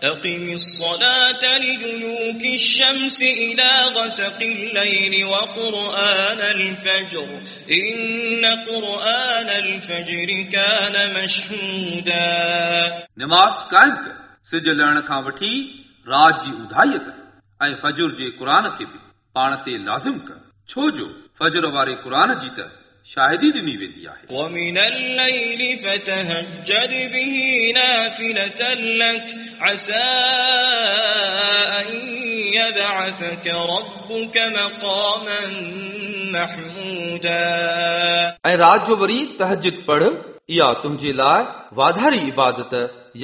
أقم الصلاة لدلوك الشمس إلى غسق الليل وقرآن الفجر إن قرآن الفجر كان مشهودا निमाज़ क़ाइमु कर सिज लहण खां वठी रात जी उधाईअ कर ऐं फजुर जे क़ुर खे बि पाण ते लाज़िम कर छो जो फजुर वारे क़ुर जी त शाहिदी ॾिनी वेंदी आहे ومن الليل فتهجد به نافلة لك عسى أن يبعثك ربك مقاما محمودا ऐं रात जो वरी तहजिद पढ़ इहा तुंहिंजे लाइ वाधारी इबादत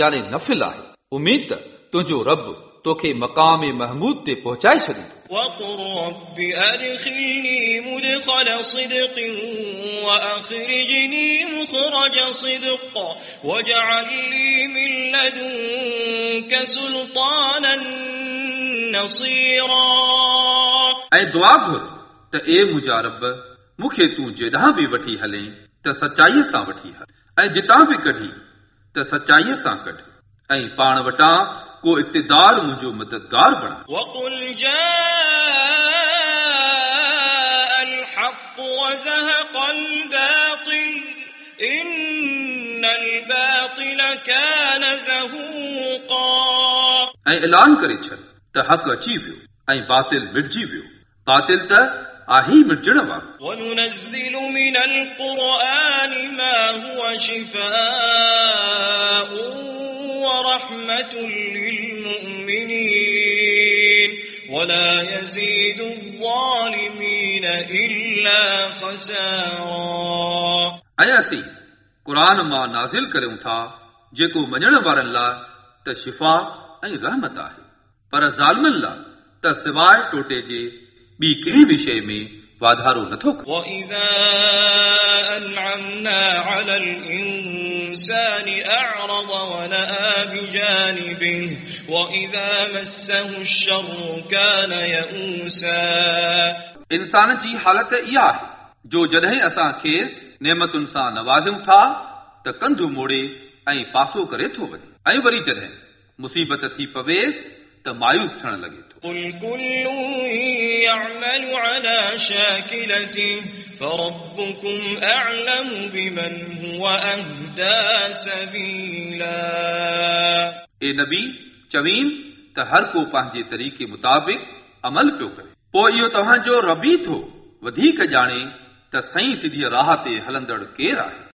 यानी नफ़िल आहे उमीद त तुंहिंजो रब توکي مقام مهمود تي پهچائي ڇڏيو ۽ منهنجا رب مون کي تون جيڏان به وٺي هلي ته سچائيءَ سان وٺي هل. ۽ جتان به ڪڍي ته سچائيءَ سان ڪڍ. ۽ پاڻ وٽان को इक़्तिदार मुंहिंजो मददगार बणा وقل جاء الحق وزهق الباطل إن الباطل كان زهوقا ऐं ऐलान करे छॾ त हक़ अची वियो ऐं बातिल मिटिजी वियो बातिल त आहे ई मिटजण वारो وننزل من القرآن ما هو شفاء ورحمة للمؤمنين ولا يزيد الظالمين إلا خسارا ऐं असीं क़ुर मां नाज़िल करियूं था जेको मञण वारनि लाइ त शिफ़ा ऐं रहमत आहे पर ज़ालमनि लाइ त सवाइ टोटे जे ॿी कंहिं बि शइ में वाधारो नथो करे وإذا أنعمنا على الإنسان أعرض ونأى بجانبه وإذا مسه الشر كان يئوسا इंसान जी हालत इहा आहे जो जॾहिं असां खेसि नेमतुनि सां नवाज़ियूं था त कंधु मोड़े ऐं पासो करे थो वञे ऐं वरी जॾहिं मुसीबत थी पवेसि त मायूस थियण लॻे थो قل كل يعمل على شاكلته فربكم أعلم بمن هو أهدى سبيلا ए नबी चवीन त हर को पंहिंजे तरीक़े मुताबिक़ अमल पियो करे पोइ इहो तव्हांजो रबी थो वधीक ॼाणे त सही सिधीअ राह ते हलंदड़ केरु आहे